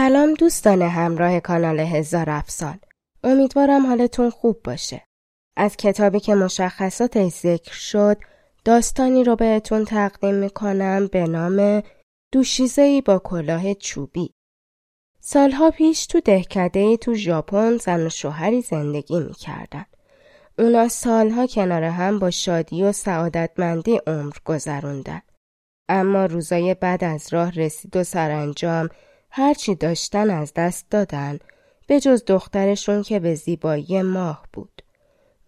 سلام دوستان همراه کانال هزار افسان. امیدوارم حالتون خوب باشه. از کتابی که مشخصاتش ذکر شد داستانی رو بهتون تقدیم می‌کنم به نام دوشیزهی با کلاه چوبی. سالها پیش تو دهکده تو ژاپن زن و شوهری زندگی می‌کردن. اونا سالها کنار هم با شادی و سعادتمندی عمر گذروندن. اما روزای بعد از راه رسید و سرانجام هرچی داشتن از دست دادن به جز دخترشون که به زیبایی ماه بود.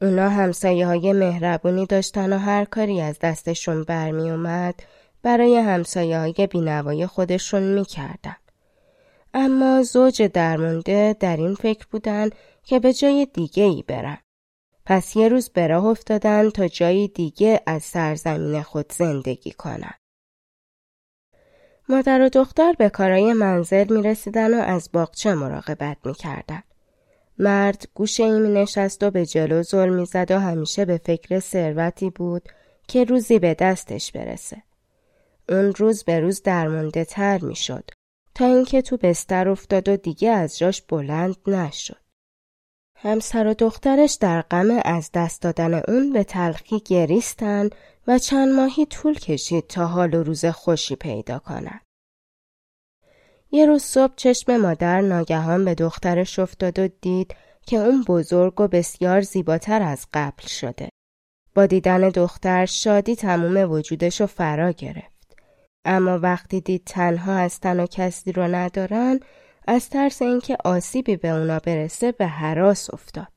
اونا همسایه های مهربونی داشتن و هر کاری از دستشون برمی اومد برای همسایه های بینوای خودشون می‌کردن. اما زوج درمونده در این فکر بودن که به جای دیگه ای برن. پس یه روز به راه افتادن تا جای دیگه از سرزمین خود زندگی کنن. مادر و دختر به کارای منزل می رسیدن و از باغچه مراقبت می کردن. مرد گوشه ای می نشست و به جلو زل می زد و همیشه به فکر ثروتی بود که روزی به دستش برسه. اون روز به روز درمانده تر می شد تا اینکه تو بستر افتاد و دیگه از جاش بلند نشد. همسر و دخترش در غم از دست دادن اون به تلخی گریستن و چند ماهی طول کشید تا حال و روز خوشی پیدا کنند. یه روز صبح چشم مادر ناگهان به دخترش افتاد و دید که اون بزرگ و بسیار زیباتر از قبل شده. با دیدن دختر شادی تموم وجودش رو فرا گرفت. اما وقتی دید تنها هستن و کسی رو ندارن از ترس اینکه آسیبی به اونا برسه به حراس افتاد.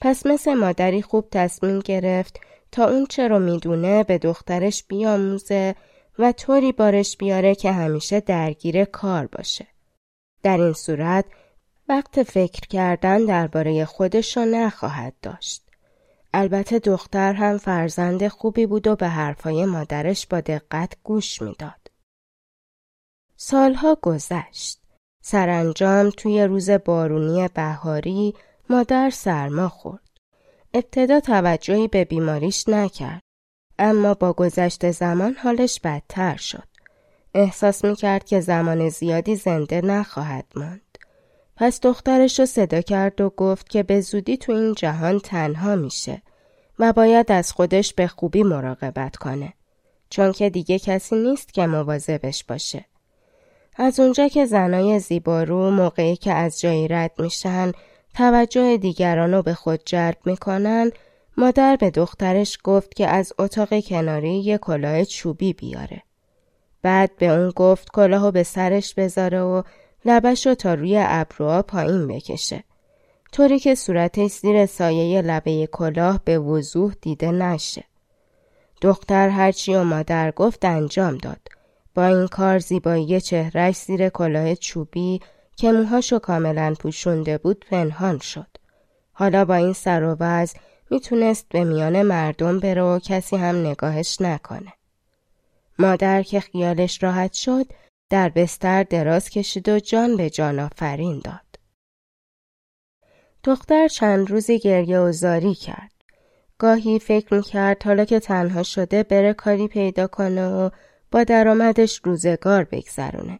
پس مثل مادری خوب تصمیم گرفت تا اون چه رو می‌دونه به دخترش بیاموزه و طوری بارش بیاره که همیشه درگیر کار باشه. در این صورت وقت فکر کردن درباره خودش رو نخواهد داشت. البته دختر هم فرزند خوبی بود و به حرفای مادرش با دقت گوش می‌داد. سالها گذشت. سرانجام توی روز بارونی بهاری مادر سرما خورد. ابتدا توجهی به بیماریش نکرد. اما با گذشت زمان حالش بدتر شد. احساس می‌کرد که زمان زیادی زنده نخواهد ماند. پس دخترش رو صدا کرد و گفت که به زودی تو این جهان تنها میشه و باید از خودش به خوبی مراقبت کنه. چون که دیگه کسی نیست که مواظبش باشه. از اونجا که زنای زیبارو موقعی که از جایی رد میشن توجه دیگران رو به خود جلب می‌کنن مادر به دخترش گفت که از اتاق کناری یه کلاه چوبی بیاره. بعد به اون گفت کلاهو به سرش بذاره و لبش رو تا روی ابروها پایین بکشه. طوری که صورتش زیر سایه لبه کلاه به وضوح دیده نشه. دختر هرچی و مادر گفت انجام داد. با این کار زیبایی چهرش زیر کلاه چوبی که موهاشو کاملا پوشونده بود پنهان شد. حالا با این سر و وز می‌تونست به میان مردم بره و کسی هم نگاهش نکنه. مادر که خیالش راحت شد در بستر دراز کشید و جان به جان آفرین داد. دختر چند روزی گریه و زاری کرد. گاهی فکر می‌کرد حالا که تنها شده بره کاری پیدا کنه و با درآمدش روزگار بگذرونه.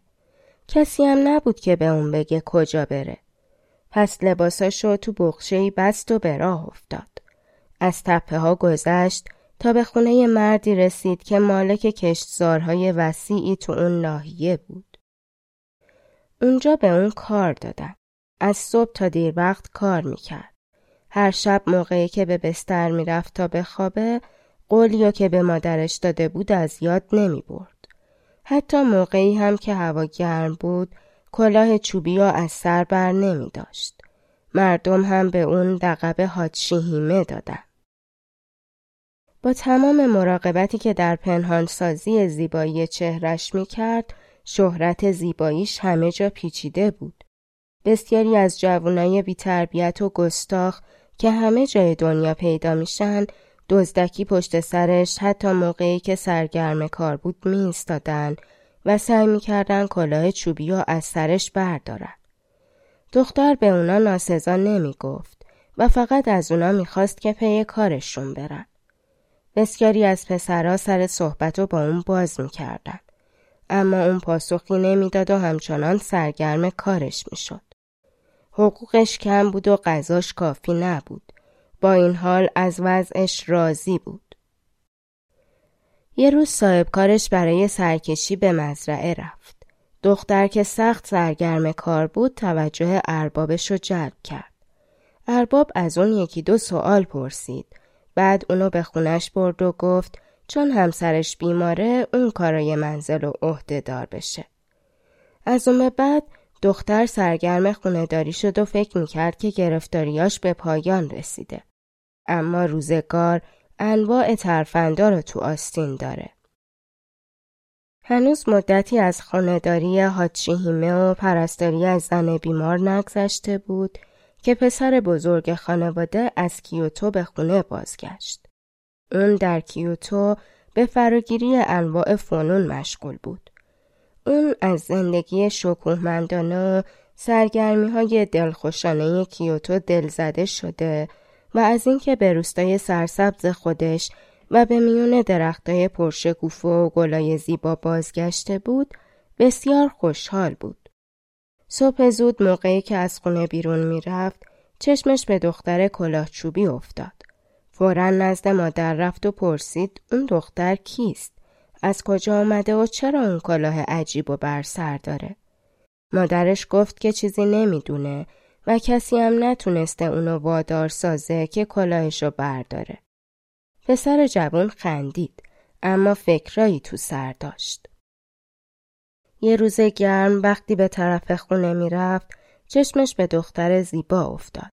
کسی هم نبود که به اون بگه کجا بره. پس لباساشو تو بخشهی بست و به راه افتاد. از تپه ها گذشت تا به خونه مردی رسید که مالک کشتزارهای وسیعی تو اون ناحیه بود. اونجا به اون کار دادن. از صبح تا دیر وقت کار می‌کرد. هر شب موقعی که به بستر می‌رفت تا بخوابه قولیو که به مادرش داده بود از یاد نمی برد. حتی موقعی هم که هوا گرم بود کلاه چوبی ها از سر بر نمی داشت. مردم هم به اون لقب هاتشیهیمه دادن. با تمام مراقبتی که در پنهانسازی زیبایی چهرش می کرد، شهرت زیباییش همه جا پیچیده بود. بسیاری از جوانای بیتربیت و گستاخ که همه جای دنیا پیدا میشن دزدکی پشت سرش حتی موقعی که سرگرم کار بود می و سعی می‌کردن کلاه چوبی و از سرش بردارن. دختر به اونا ناسزا نمی گفت و فقط از اونا می‌خواست که پی کارشون برن. بسیاری از پسرها سر صحبت رو با اون باز می‌کردن. اما اون پاسخی نمی‌داد و همچنان سرگرم کارش می‌شد. حقوقش کم بود و غذاش کافی نبود. با این حال از وضعش راضی بود. یه روز صاحب کارش برای سرکشی به مزرعه رفت. دختر که سخت سرگرم کار بود توجه اربابش رو جلب کرد. ارباب از اون یکی دو سوال پرسید. بعد اونو به خونش برد و گفت چون همسرش بیماره اون کارای منزل و عهده دار بشه. از اون بعد دختر سرگرم خونه شد و فکر می‌کرد که گرفتاریاش به پایان رسیده. اما روزگار انواع ترفندا رو تو آستین داره. هنوز مدتی از خانداری هاچیهیمه و پرستاری از زن بیمار نگذشته بود که پسر بزرگ خانواده از کیوتو به خونه بازگشت. اون در کیوتو به فراگیری انواع فنون مشغول بود. اون از زندگی شکوهمندانه و سرگرمی های دلخوشانه کیوتو دلزده شده و از اینکه به روستای سرسبز خودش و به میون درختای پرشکوفه و گلای زیبا بازگشته بود بسیار خوشحال بود. صبح زود موقعی که از خونه بیرون می‌رفت چشمش به دختر کلاهچوبی افتاد. فورا نزد مادر رفت و پرسید اون دختر کیست؟ از کجا آمده و چرا اون کلاه عجیب و بر سر داره؟ مادرش گفت که چیزی نمی‌دونه و کسی هم نتونسته اونو وادار سازه که کلاهشو برداره. پسر جوان خندید اما فکرایی تو سر داشت. یه روز گرم وقتی به طرف خونه می‌رفت چشمش به دختر زیبا افتاد.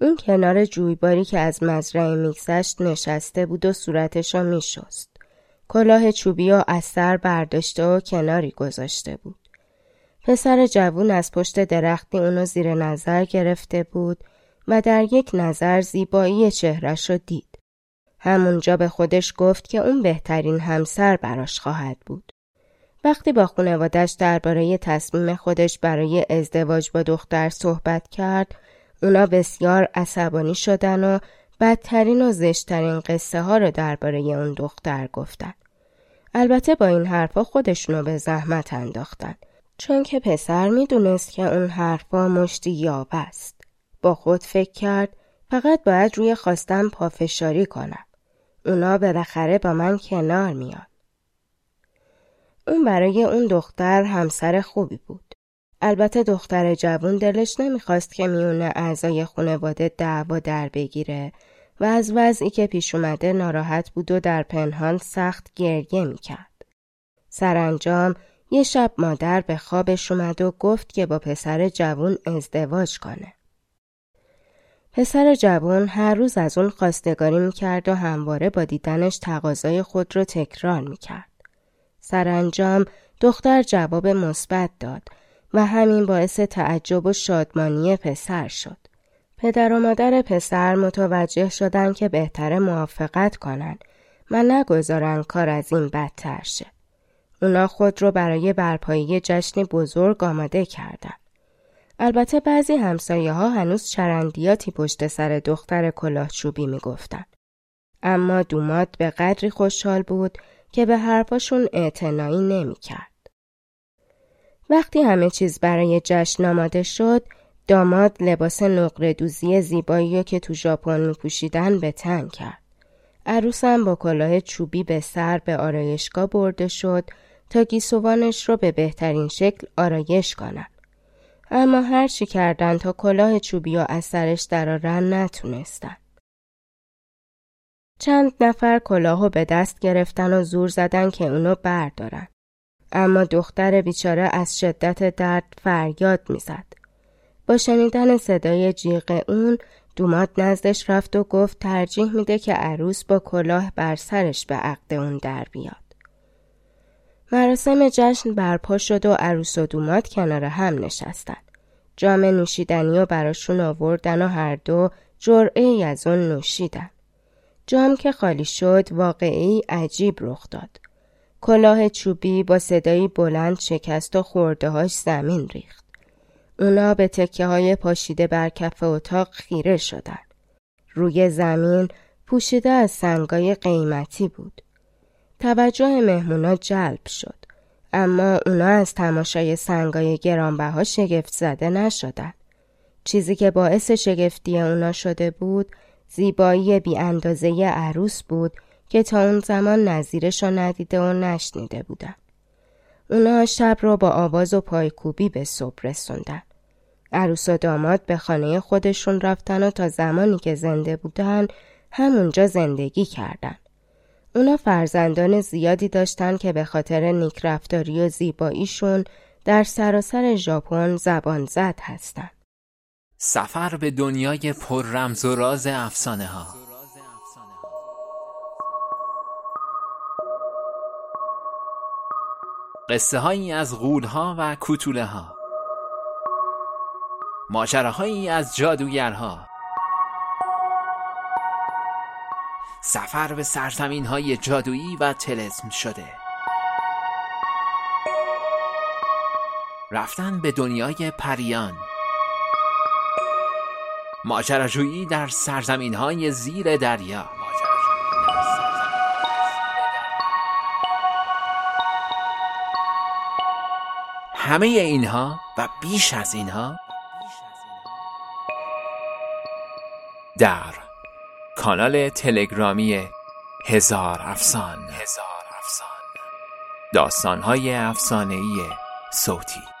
اون کنار جویباری که از مزرعه میگذشت نشسته بود و صورتشو میشست. کلاه چوبی و از سر برداشته و کناری گذاشته بود. پسر جوون از پشت درختی اونو زیر نظر گرفته بود و در یک نظر زیبایی چهرش رو دید. همونجا به خودش گفت که اون بهترین همسر براش خواهد بود. وقتی با خانوادش درباره تصمیم خودش برای ازدواج با دختر صحبت کرد، اونا بسیار عصبانی شدن و بدترین و زشترین قصه ها رو درباره اون دختر گفتن. البته با این حرفا خودشونو به زحمت انداختن چون که پسر می‌دونست که اون حرفا مشتی یاب است. با خود فکر کرد فقط باید روی خواستم پافشاری کنم. اونا بالاخره با من کنار میان. اون برای اون دختر همسر خوبی بود. البته دختر جوون دلش نمی‌خواست که میونه اعضای خانواده دعوا در بگیره و از وضعی که پیش اومده ناراحت بود و در پنهان سخت گریه می‌کرد. سرانجام یه شب مادر به خوابش اومد و گفت که با پسر جوون ازدواج کنه. پسر جوان هر روز از اون خواستگاری می‌کرد و همواره با دیدنش تقاضای خود رو تکرار می‌کرد. سرانجام دختر جواب مثبت داد و همین باعث تعجب و شادمانی پسر شد. پدر و مادر پسر متوجه شدن که بهتر موافقت کنند و نگذارن کار از این بدتر شه. اونا خود رو برای برپایی جشن بزرگ آماده کردند. البته بعضی همسایه ها هنوز چرندیاتی پشت سر دختر کلاهچوبی می‌گفتن. اما دومات به قدری خوشحال بود که به حرفاشون اعتنایی نمی‌کرد. وقتی همه چیز برای جشن آماده شد، داماد لباس نقره دوزی زیبایی که تو ژاپن می پوشیدن به تن کرد. عروسم با کلاه چوبی به سر به آرایشگاه برده شد تا گیسوانش رو به بهترین شکل آرایش کنند. اما هر چی کردن تا کلاه چوبی و از سرش درارن نتونستن. چند نفر کلاهو به دست گرفتن و زور زدن که اونو بردارن. اما دختر بیچاره از شدت درد فریاد می‌زد. با شنیدن صدای جیغ اون دومات نزدش رفت و گفت ترجیح میده که عروس با کلاه بر سرش به عقد اون در بیاد. مراسم جشن برپا شد و عروس و دومات کنار هم نشستن. جام نوشیدنی و براشون آوردن و هر دو جرعه ای از اون نوشیدن. جام که خالی شد واقعی عجیب رخ داد. کلاه چوبی با صدایی بلند شکست و خورده زمین ریخت. اونا به تکه های پاشیده بر کف اتاق خیره شدن. روی زمین پوشیده از سنگای قیمتی بود. توجه مهمونا جلب شد. اما اونا از تماشای سنگای گرانبها شگفت زده نشدن. چیزی که باعث شگفتی اونا شده بود زیبایی بی اندازه عروس بود که تا اون زمان نظیرش را ندیده و نشنیده بودن. اونا شب را با آواز و پایکوبی به صبح رسوندن. عروس و داماد به خانه خودشون رفتن و تا زمانی که زنده بودن همونجا زندگی کردن. اونا فرزندان زیادی داشتن که به خاطر نیک رفتاری و زیباییشون در سراسر ژاپن زبان زد هستند. سفر به دنیای پر رمز و راز افسانه ها قصه هایی از غول ها و کوتوله ها ماجراهایی از جادوگرها. سفر به سرزمین های جادویی و تلسم شده. رفتن به دنیای پریان. ماجراجویی در سرزمین های زیر دریا. همه اینها و بیش از اینها در کانال تلگرامی هزار افسان. هزار افسان. داستانهای افسانه‌ای صوتی.